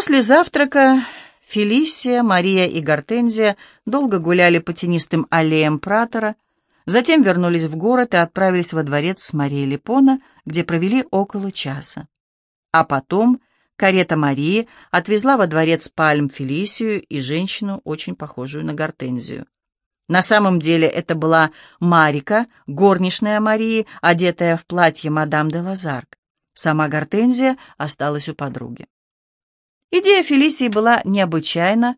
После завтрака Фелисия, Мария и Гортензия долго гуляли по тенистым аллеям Пратора, затем вернулись в город и отправились во дворец с Марией Липона, где провели около часа. А потом карета Марии отвезла во дворец Пальм Фелисию и женщину, очень похожую на Гортензию. На самом деле это была Марика, горничная Марии, одетая в платье мадам де Лазарк. Сама Гортензия осталась у подруги. Идея Фелисии была необычайно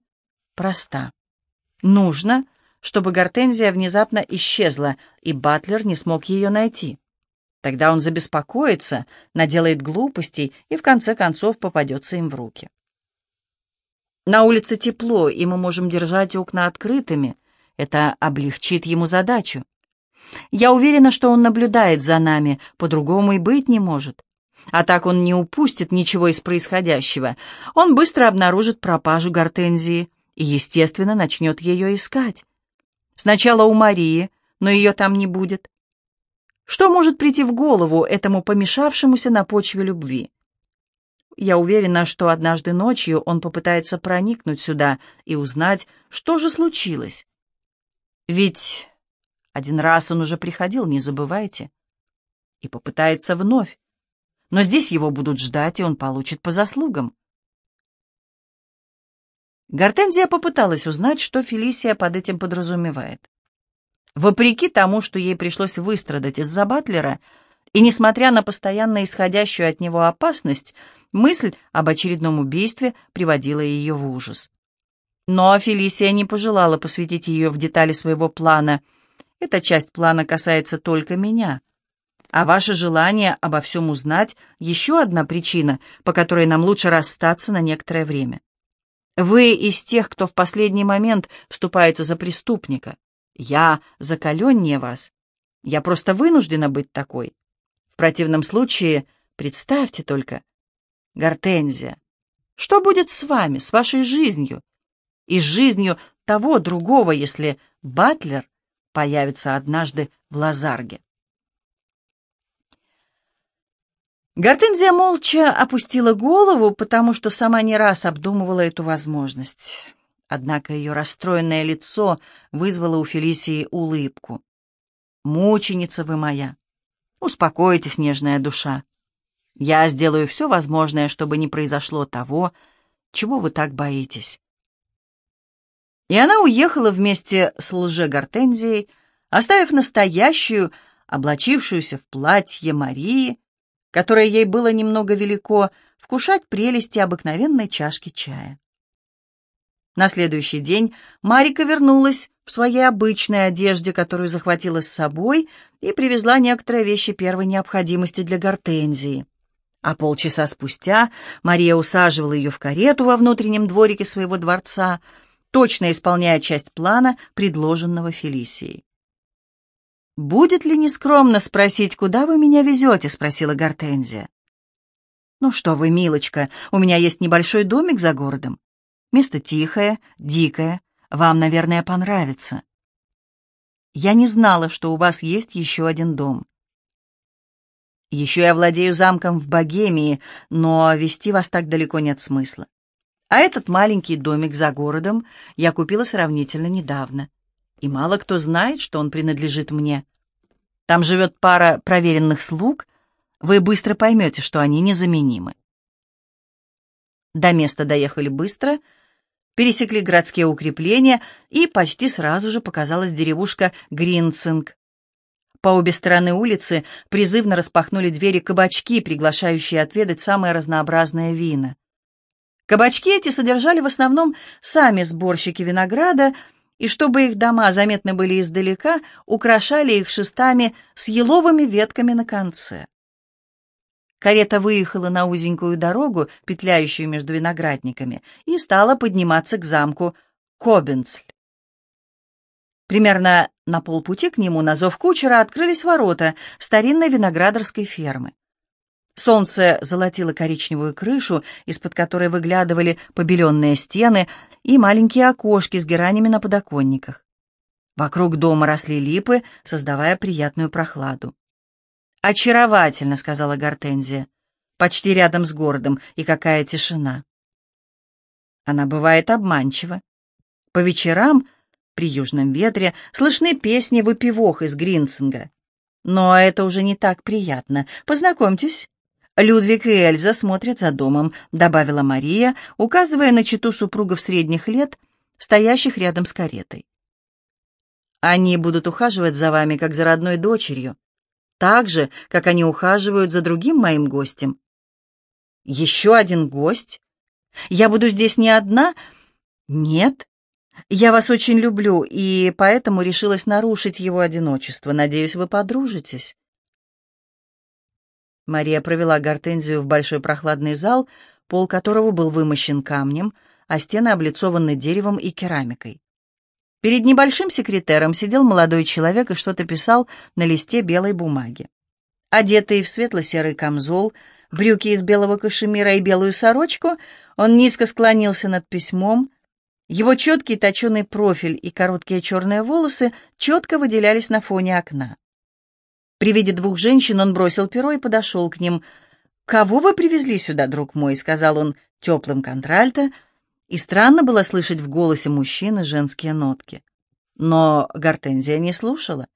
проста. Нужно, чтобы Гортензия внезапно исчезла, и Батлер не смог ее найти. Тогда он забеспокоится, наделает глупостей и в конце концов попадется им в руки. На улице тепло, и мы можем держать окна открытыми. Это облегчит ему задачу. Я уверена, что он наблюдает за нами, по-другому и быть не может. А так он не упустит ничего из происходящего. Он быстро обнаружит пропажу гортензии и, естественно, начнет ее искать. Сначала у Марии, но ее там не будет. Что может прийти в голову этому помешавшемуся на почве любви? Я уверена, что однажды ночью он попытается проникнуть сюда и узнать, что же случилось. Ведь один раз он уже приходил, не забывайте, и попытается вновь но здесь его будут ждать, и он получит по заслугам. Гортензия попыталась узнать, что Фелисия под этим подразумевает. Вопреки тому, что ей пришлось выстрадать из-за Батлера, и несмотря на постоянно исходящую от него опасность, мысль об очередном убийстве приводила ее в ужас. Но Фелисия не пожелала посвятить ее в детали своего плана. «Эта часть плана касается только меня», а ваше желание обо всем узнать — еще одна причина, по которой нам лучше расстаться на некоторое время. Вы из тех, кто в последний момент вступается за преступника. Я закаленнее вас. Я просто вынуждена быть такой. В противном случае, представьте только, Гортензия, что будет с вами, с вашей жизнью? И с жизнью того другого, если Батлер появится однажды в Лазарге. Гортензия молча опустила голову, потому что сама не раз обдумывала эту возможность. Однако ее расстроенное лицо вызвало у Фелисии улыбку. «Мученица вы моя! Успокойтесь, нежная душа. Я сделаю все возможное, чтобы не произошло того, чего вы так боитесь». И она уехала вместе с лже-гортензией, оставив настоящую, облачившуюся в платье Марии, которое ей было немного велико, вкушать прелести обыкновенной чашки чая. На следующий день Марика вернулась в своей обычной одежде, которую захватила с собой, и привезла некоторые вещи первой необходимости для гортензии. А полчаса спустя Мария усаживала ее в карету во внутреннем дворике своего дворца, точно исполняя часть плана, предложенного Фелисией. «Будет ли нескромно спросить, куда вы меня везете?» — спросила Гортензия. «Ну что вы, милочка, у меня есть небольшой домик за городом. Место тихое, дикое, вам, наверное, понравится. Я не знала, что у вас есть еще один дом. Еще я владею замком в Богемии, но вести вас так далеко нет смысла. А этот маленький домик за городом я купила сравнительно недавно и мало кто знает, что он принадлежит мне. Там живет пара проверенных слуг, вы быстро поймете, что они незаменимы. До места доехали быстро, пересекли городские укрепления, и почти сразу же показалась деревушка Гринцинг. По обе стороны улицы призывно распахнули двери кабачки, приглашающие отведать самые разнообразные вина. Кабачки эти содержали в основном сами сборщики винограда и чтобы их дома заметны были издалека, украшали их шестами с еловыми ветками на конце. Карета выехала на узенькую дорогу, петляющую между виноградниками, и стала подниматься к замку Кобенцль. Примерно на полпути к нему на зов кучера открылись ворота старинной виноградарской фермы. Солнце золотило коричневую крышу, из-под которой выглядывали побеленные стены и маленькие окошки с геранями на подоконниках. Вокруг дома росли липы, создавая приятную прохладу. «Очаровательно», — сказала Гортензия. «Почти рядом с городом, и какая тишина». Она бывает обманчива. По вечерам при южном ветре слышны песни выпивох из Гринцинга. Но это уже не так приятно. Познакомьтесь, Людвиг и Эльза смотрят за домом», — добавила Мария, указывая на читу супругов средних лет, стоящих рядом с каретой. «Они будут ухаживать за вами, как за родной дочерью, так же, как они ухаживают за другим моим гостем». «Еще один гость? Я буду здесь не одна?» «Нет. Я вас очень люблю, и поэтому решилась нарушить его одиночество. Надеюсь, вы подружитесь». Мария провела Гортензию в большой прохладный зал, пол которого был вымощен камнем, а стены облицованы деревом и керамикой. Перед небольшим секретером сидел молодой человек и что-то писал на листе белой бумаги. Одетый в светло-серый камзол, брюки из белого кашемира и белую сорочку, он низко склонился над письмом. Его четкий точеный профиль и короткие черные волосы четко выделялись на фоне окна. При виде двух женщин он бросил перо и подошел к ним. «Кого вы привезли сюда, друг мой?» — сказал он теплым контральто, и странно было слышать в голосе мужчины женские нотки. Но Гортензия не слушала.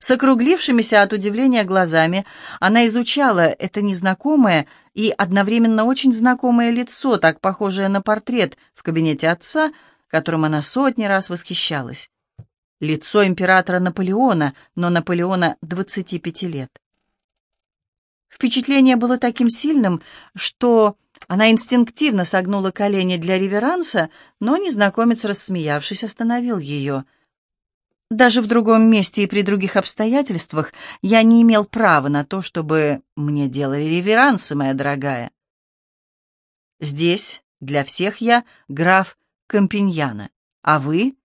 С округлившимися от удивления глазами она изучала это незнакомое и одновременно очень знакомое лицо, так похожее на портрет в кабинете отца, которым она сотни раз восхищалась лицо императора Наполеона, но Наполеона 25 лет. Впечатление было таким сильным, что она инстинктивно согнула колени для реверанса, но незнакомец, рассмеявшись, остановил ее. «Даже в другом месте и при других обстоятельствах я не имел права на то, чтобы мне делали реверансы, моя дорогая. Здесь для всех я граф Компиньяна, а вы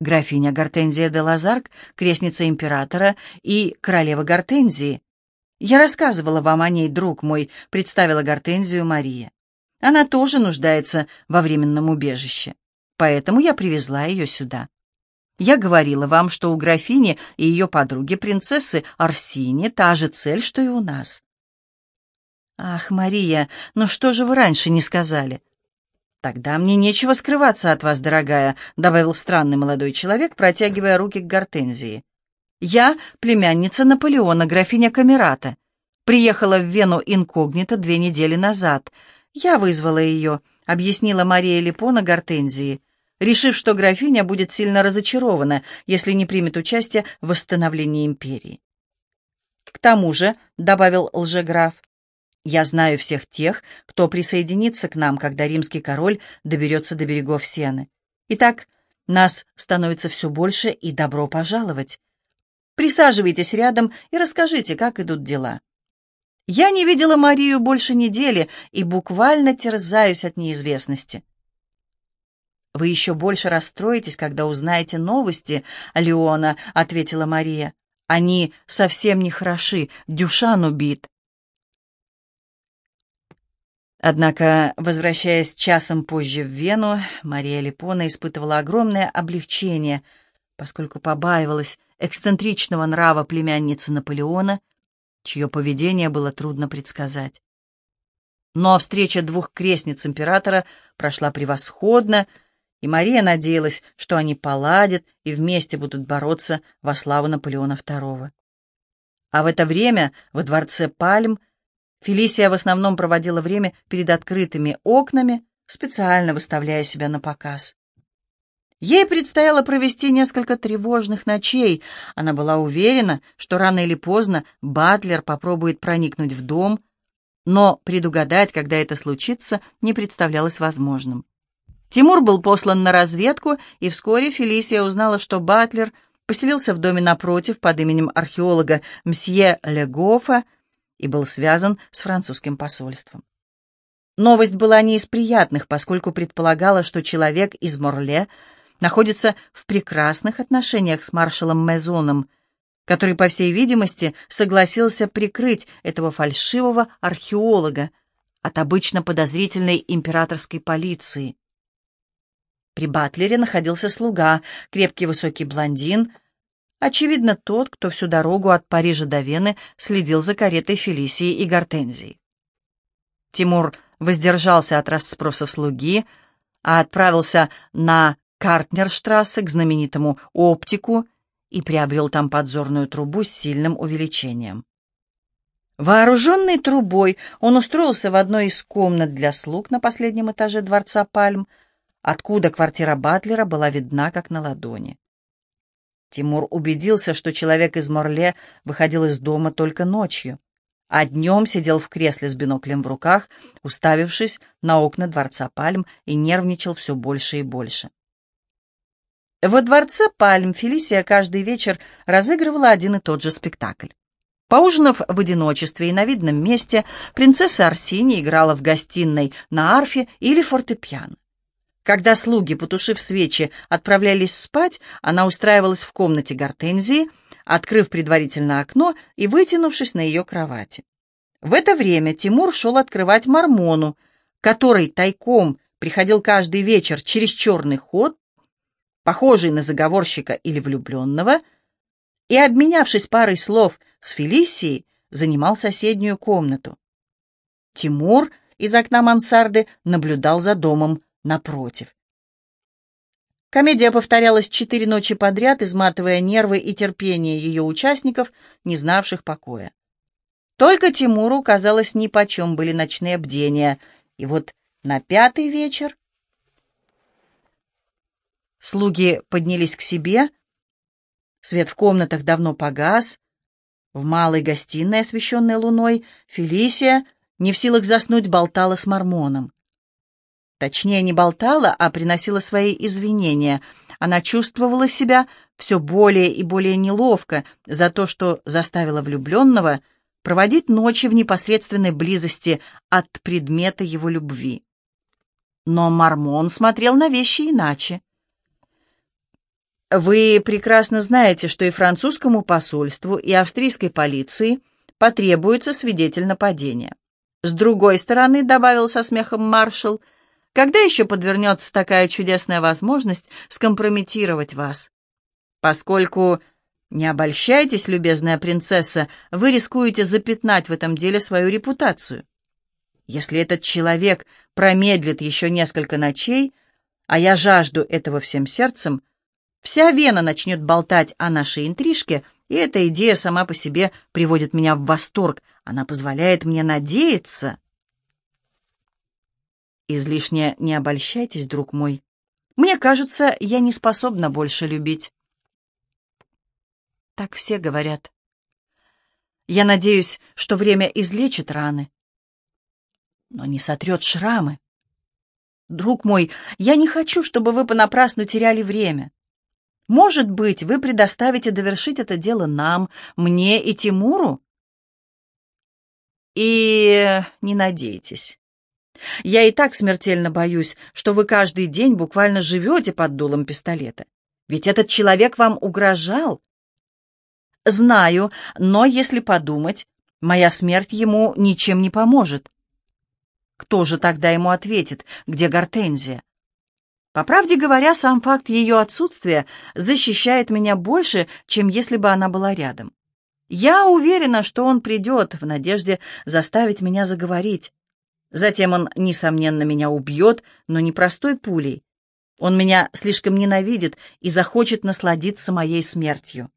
графиня Гортензия де Лазарк, крестница императора и королева Гортензии. Я рассказывала вам о ней, друг мой, представила Гортензию Мария. Она тоже нуждается во временном убежище, поэтому я привезла ее сюда. Я говорила вам, что у графини и ее подруги, принцессы Арсини, та же цель, что и у нас. Ах, Мария, ну что же вы раньше не сказали? «Тогда мне нечего скрываться от вас, дорогая», — добавил странный молодой человек, протягивая руки к Гортензии. «Я племянница Наполеона, графиня Камерата. Приехала в Вену инкогнито две недели назад. Я вызвала ее», — объяснила Мария Липона Гортензии, решив, что графиня будет сильно разочарована, если не примет участие в восстановлении империи. «К тому же», — добавил лжеграф, я знаю всех тех, кто присоединится к нам, когда римский король доберется до берегов Сены. Итак, нас становится все больше, и добро пожаловать. Присаживайтесь рядом и расскажите, как идут дела. Я не видела Марию больше недели и буквально терзаюсь от неизвестности. «Вы еще больше расстроитесь, когда узнаете новости, Леона», — ответила Мария. «Они совсем не хороши, Дюшан убит». Однако, возвращаясь часом позже в Вену, Мария Липона испытывала огромное облегчение, поскольку побаивалась эксцентричного нрава племянницы Наполеона, чье поведение было трудно предсказать. Но встреча двух крестниц императора прошла превосходно, и Мария надеялась, что они поладят и вместе будут бороться во славу Наполеона II. А в это время во дворце Пальм Фелисия в основном проводила время перед открытыми окнами, специально выставляя себя на показ. Ей предстояло провести несколько тревожных ночей. Она была уверена, что рано или поздно Батлер попробует проникнуть в дом, но предугадать, когда это случится, не представлялось возможным. Тимур был послан на разведку, и вскоре Фелисия узнала, что Батлер поселился в доме напротив под именем археолога мсье Легофа, и был связан с французским посольством. Новость была не из приятных, поскольку предполагала, что человек из Морле находится в прекрасных отношениях с маршалом Мезоном, который, по всей видимости, согласился прикрыть этого фальшивого археолога от обычно подозрительной императорской полиции. При Батлере находился слуга, крепкий высокий блондин, Очевидно, тот, кто всю дорогу от Парижа до Вены следил за каретой Фелисии и Гортензии. Тимур воздержался от расспросов слуги, а отправился на Картнерштрассе к знаменитому оптику и приобрел там подзорную трубу с сильным увеличением. Вооруженный трубой, он устроился в одной из комнат для слуг на последнем этаже дворца Пальм, откуда квартира Батлера была видна как на ладони. Тимур убедился, что человек из Морле выходил из дома только ночью, а днем сидел в кресле с биноклем в руках, уставившись на окна дворца Пальм и нервничал все больше и больше. Во дворце Пальм Фелисия каждый вечер разыгрывала один и тот же спектакль. Поужинав в одиночестве и на видном месте, принцесса Арсини играла в гостиной на арфе или фортепиано. Когда слуги, потушив свечи, отправлялись спать, она устраивалась в комнате Гортензии, открыв предварительно окно и вытянувшись на ее кровати. В это время Тимур шел открывать Мормону, который тайком приходил каждый вечер через черный ход, похожий на заговорщика или влюбленного, и, обменявшись парой слов с Фелисией, занимал соседнюю комнату. Тимур из окна мансарды наблюдал за домом напротив. Комедия повторялась четыре ночи подряд, изматывая нервы и терпение ее участников, не знавших покоя. Только Тимуру, казалось, нипочем были ночные бдения, и вот на пятый вечер слуги поднялись к себе, свет в комнатах давно погас, в малой гостиной, освещенной луной, Фелисия, не в силах заснуть, болтала с Мормоном. Точнее, не болтала, а приносила свои извинения. Она чувствовала себя все более и более неловко за то, что заставила влюбленного проводить ночи в непосредственной близости от предмета его любви. Но Мормон смотрел на вещи иначе. Вы прекрасно знаете, что и французскому посольству, и австрийской полиции потребуется свидетель нападения. С другой стороны, добавил со смехом маршал, — когда еще подвернется такая чудесная возможность скомпрометировать вас? Поскольку, не обольщайтесь, любезная принцесса, вы рискуете запятнать в этом деле свою репутацию. Если этот человек промедлит еще несколько ночей, а я жажду этого всем сердцем, вся Вена начнет болтать о нашей интрижке, и эта идея сама по себе приводит меня в восторг. Она позволяет мне надеяться, Излишне не обольщайтесь, друг мой. Мне кажется, я не способна больше любить. Так все говорят. Я надеюсь, что время излечит раны, но не сотрет шрамы. Друг мой, я не хочу, чтобы вы понапрасну теряли время. Может быть, вы предоставите довершить это дело нам, мне и Тимуру? И не надейтесь. Я и так смертельно боюсь, что вы каждый день буквально живете под дулом пистолета. Ведь этот человек вам угрожал. Знаю, но если подумать, моя смерть ему ничем не поможет. Кто же тогда ему ответит, где Гортензия? По правде говоря, сам факт ее отсутствия защищает меня больше, чем если бы она была рядом. Я уверена, что он придет в надежде заставить меня заговорить. Затем он, несомненно, меня убьет, но не простой пулей. Он меня слишком ненавидит и захочет насладиться моей смертью.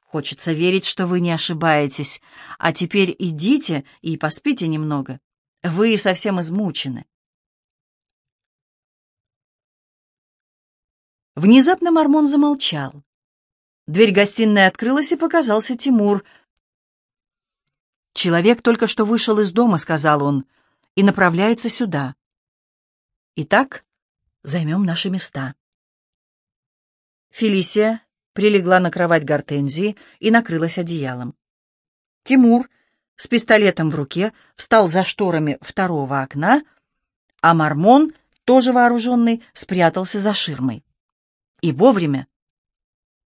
Хочется верить, что вы не ошибаетесь. А теперь идите и поспите немного. Вы совсем измучены. Внезапно Мормон замолчал. Дверь гостиной открылась, и показался Тимур — «Человек только что вышел из дома», — сказал он, — «и направляется сюда. Итак, займем наши места». Фелисия прилегла на кровать Гортензии и накрылась одеялом. Тимур с пистолетом в руке встал за шторами второго окна, а Мармон, тоже вооруженный, спрятался за ширмой. И вовремя.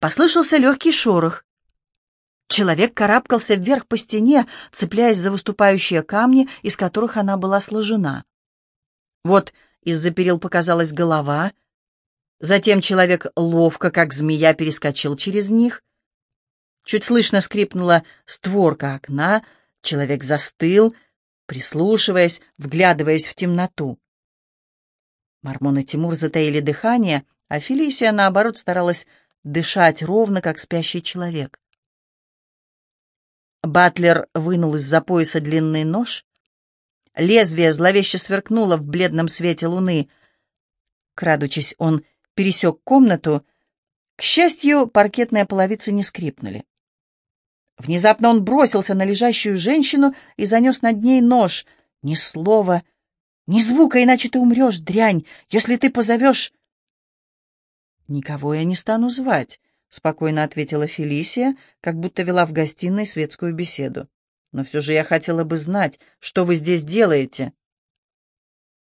Послышался легкий шорох. Человек карабкался вверх по стене, цепляясь за выступающие камни, из которых она была сложена. Вот из-за перил показалась голова. Затем человек ловко, как змея, перескочил через них. Чуть слышно скрипнула створка окна. Человек застыл, прислушиваясь, вглядываясь в темноту. Мармон и Тимур затаили дыхание, а Фелисия, наоборот, старалась дышать ровно, как спящий человек. Батлер вынул из-за пояса длинный нож. Лезвие зловеще сверкнуло в бледном свете луны. Крадучись, он пересек комнату. К счастью, паркетные половицы не скрипнули. Внезапно он бросился на лежащую женщину и занес над ней нож. Ни слова, ни звука, иначе ты умрешь, дрянь, если ты позовешь... «Никого я не стану звать», — спокойно ответила Фелисия, как будто вела в гостиной светскую беседу. «Но все же я хотела бы знать, что вы здесь делаете».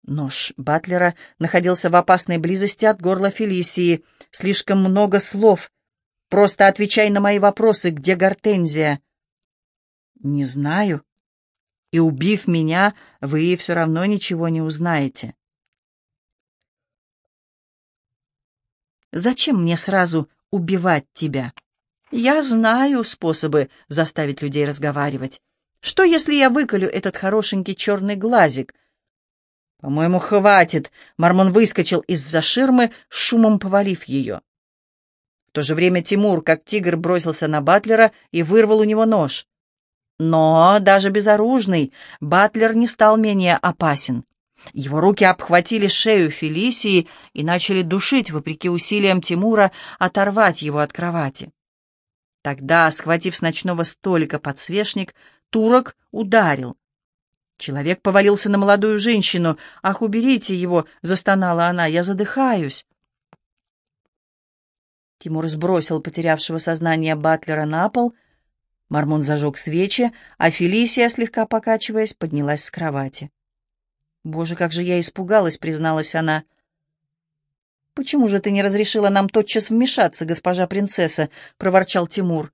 Нож Батлера находился в опасной близости от горла Фелисии. Слишком много слов. Просто отвечай на мои вопросы. Где Гортензия? Не знаю. И убив меня, вы все равно ничего не узнаете. Зачем мне сразу убивать тебя? Я знаю способы заставить людей разговаривать. Что, если я выколю этот хорошенький черный глазик? По-моему, хватит. Мармон выскочил из-за ширмы, шумом повалив ее. В то же время Тимур, как тигр, бросился на Батлера и вырвал у него нож. Но даже безоружный Батлер не стал менее опасен. Его руки обхватили шею Фелисии и начали душить, вопреки усилиям Тимура, оторвать его от кровати. Тогда, схватив с ночного столика подсвечник, турок ударил. Человек повалился на молодую женщину. «Ах, уберите его!» — застонала она. «Я задыхаюсь!» Тимур сбросил потерявшего сознание Батлера на пол. Мармон зажег свечи, а Фелисия, слегка покачиваясь, поднялась с кровати. «Боже, как же я испугалась!» — призналась она. «Почему же ты не разрешила нам тотчас вмешаться, госпожа принцесса?» — проворчал Тимур.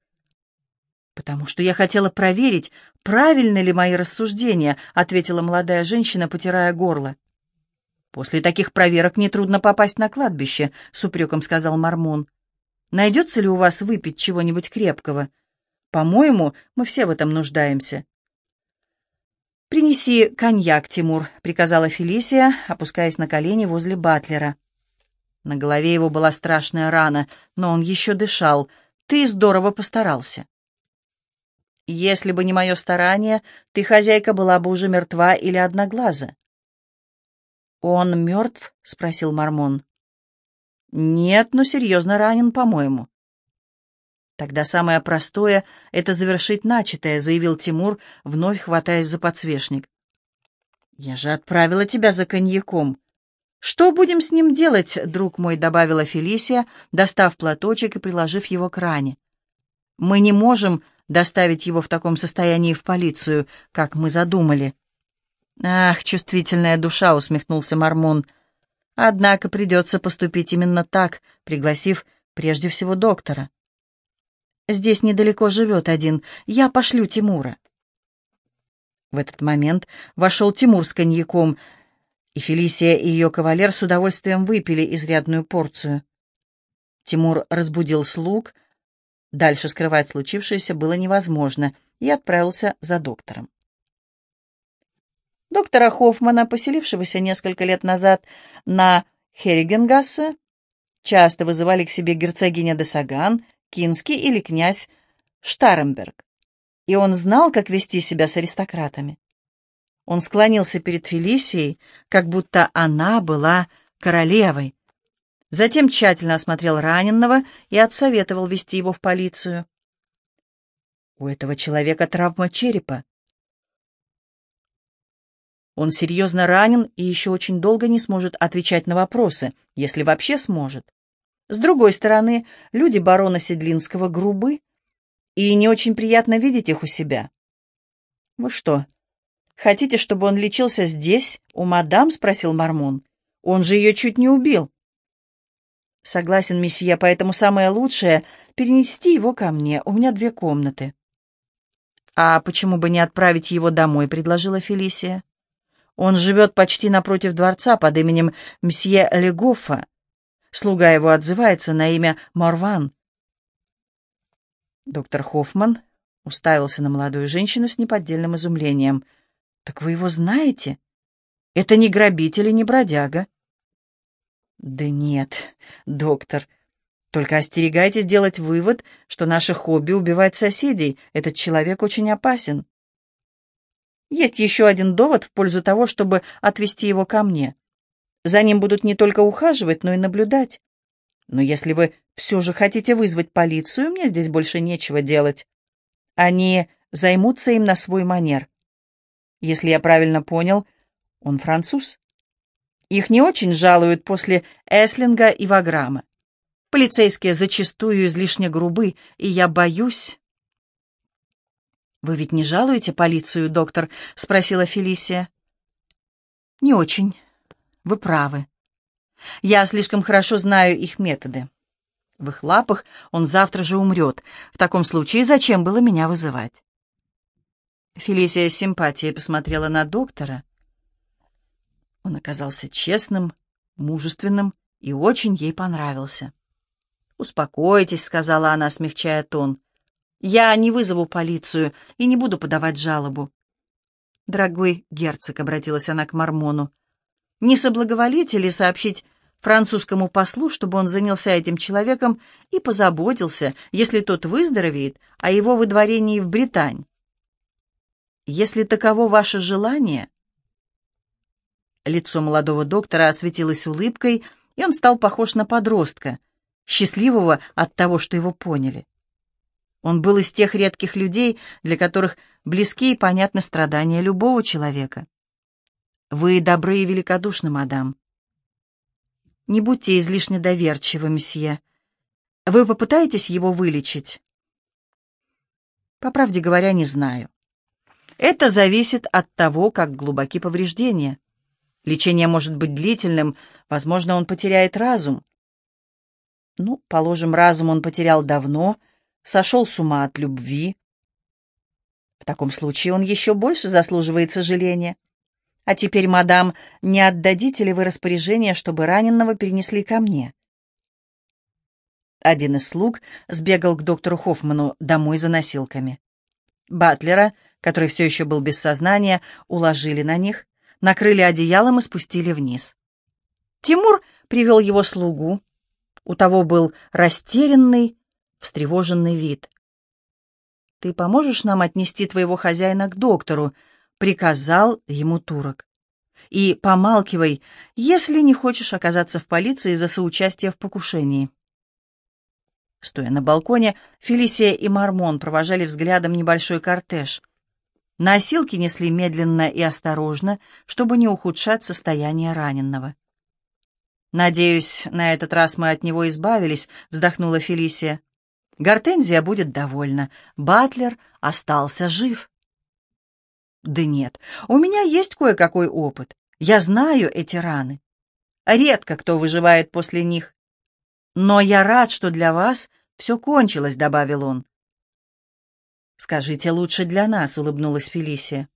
«Потому что я хотела проверить, правильны ли мои рассуждения», — ответила молодая женщина, потирая горло. «После таких проверок нетрудно попасть на кладбище», — с упреком сказал Мормон. «Найдется ли у вас выпить чего-нибудь крепкого? По-моему, мы все в этом нуждаемся. «Принеси коньяк, Тимур», — приказала Фелисия, опускаясь на колени возле Батлера. На голове его была страшная рана, но он еще дышал. «Ты здорово постарался». «Если бы не мое старание, ты, хозяйка, была бы уже мертва или одноглаза». «Он мертв?» — спросил Мормон. «Нет, но серьезно ранен, по-моему». «Тогда самое простое — это завершить начатое», — заявил Тимур, вновь хватаясь за подсвечник. «Я же отправила тебя за коньяком». «Что будем с ним делать, друг мой?» — добавила Фелисия, достав платочек и приложив его к ране. «Мы не можем доставить его в таком состоянии в полицию, как мы задумали». «Ах, чувствительная душа!» — усмехнулся Мормон. «Однако придется поступить именно так, пригласив прежде всего доктора». Здесь недалеко живет один. Я пошлю Тимура». В этот момент вошел Тимур с коньяком, и Фелисия и ее кавалер с удовольствием выпили изрядную порцию. Тимур разбудил слуг. Дальше скрывать случившееся было невозможно, и отправился за доктором. Доктора Хоффмана, поселившегося несколько лет назад на Херригенгассе, часто вызывали к себе герцогиня де Саган Кинский или князь Штаренберг, и он знал, как вести себя с аристократами. Он склонился перед Фелисией, как будто она была королевой. Затем тщательно осмотрел раненого и отсоветовал вести его в полицию. У этого человека травма черепа. Он серьезно ранен и еще очень долго не сможет отвечать на вопросы, если вообще сможет. С другой стороны, люди барона Седлинского грубы, и не очень приятно видеть их у себя. «Вы что, хотите, чтобы он лечился здесь, у мадам?» — спросил Мормон. «Он же ее чуть не убил». «Согласен, месье, поэтому самое лучшее — перенести его ко мне. У меня две комнаты». «А почему бы не отправить его домой?» — предложила Фелисия. «Он живет почти напротив дворца под именем мсье Легофа. Слуга его отзывается на имя Марван. Доктор Хоффман уставился на молодую женщину с неподдельным изумлением. Так вы его знаете? Это не грабитель и не бродяга. Да нет, доктор. Только остерегайтесь делать вывод, что наше хобби — убивать соседей. Этот человек очень опасен. Есть еще один довод в пользу того, чтобы отвести его ко мне. За ним будут не только ухаживать, но и наблюдать. Но если вы все же хотите вызвать полицию, мне здесь больше нечего делать. Они займутся им на свой манер. Если я правильно понял, он француз. Их не очень жалуют после Эслинга и Ваграма. Полицейские зачастую излишне грубы, и я боюсь... «Вы ведь не жалуете полицию, доктор?» — спросила Фелисия. «Не очень. Вы правы. Я слишком хорошо знаю их методы. В их лапах он завтра же умрет. В таком случае зачем было меня вызывать?» Фелисия с симпатией посмотрела на доктора. Он оказался честным, мужественным и очень ей понравился. «Успокойтесь», — сказала она, смягчая тон. «Я не вызову полицию и не буду подавать жалобу». «Дорогой герцог», — обратилась она к Мормону, — «не соблаговолите ли сообщить французскому послу, чтобы он занялся этим человеком и позаботился, если тот выздоровеет, о его выдворении в Британь?» «Если таково ваше желание...» Лицо молодого доктора осветилось улыбкой, и он стал похож на подростка, счастливого от того, что его поняли. Он был из тех редких людей, для которых близки и понятны страдания любого человека. «Вы добры и великодушны, мадам». «Не будьте излишне доверчивы, месье. Вы попытаетесь его вылечить?» «По правде говоря, не знаю. Это зависит от того, как глубоки повреждения. Лечение может быть длительным, возможно, он потеряет разум. Ну, положим, разум он потерял давно, сошел с ума от любви. В таком случае он еще больше заслуживает сожаления. А теперь, мадам, не отдадите ли вы распоряжение, чтобы раненого перенесли ко мне? Один из слуг сбегал к доктору Хоффману домой за носилками. Батлера, который все еще был без сознания, уложили на них, накрыли одеялом и спустили вниз. Тимур привел его слугу. У того был растерянный, встревоженный вид. «Ты поможешь нам отнести твоего хозяина к доктору?» — приказал ему турок. «И помалкивай, если не хочешь оказаться в полиции за соучастие в покушении». Стоя на балконе, Фелисия и Мармон провожали взглядом небольшой кортеж. Носилки несли медленно и осторожно, чтобы не ухудшать состояние раненого. «Надеюсь, на этот раз мы от него избавились», — вздохнула Фелисия. «Гортензия будет довольна. Батлер остался жив». «Да нет, у меня есть кое-какой опыт. Я знаю эти раны. Редко кто выживает после них. Но я рад, что для вас все кончилось», — добавил он. «Скажите лучше для нас», — улыбнулась Фелисия.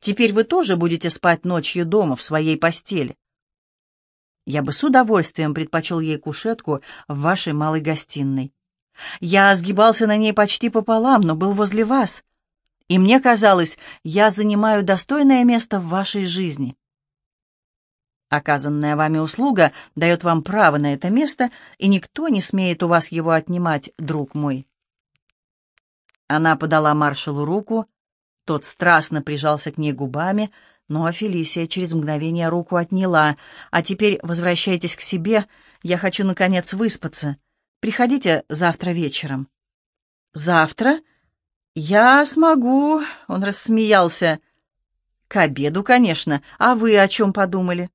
«Теперь вы тоже будете спать ночью дома в своей постели». «Я бы с удовольствием предпочел ей кушетку в вашей малой гостиной. Я сгибался на ней почти пополам, но был возле вас, и мне казалось, я занимаю достойное место в вашей жизни». Оказанная вами услуга дает вам право на это место, и никто не смеет у вас его отнимать, друг мой. Она подала маршалу руку, тот страстно прижался к ней губами, но Фелисия через мгновение руку отняла. «А теперь возвращайтесь к себе, я хочу, наконец, выспаться. Приходите завтра вечером». «Завтра? Я смогу», — он рассмеялся. «К обеду, конечно. А вы о чем подумали?»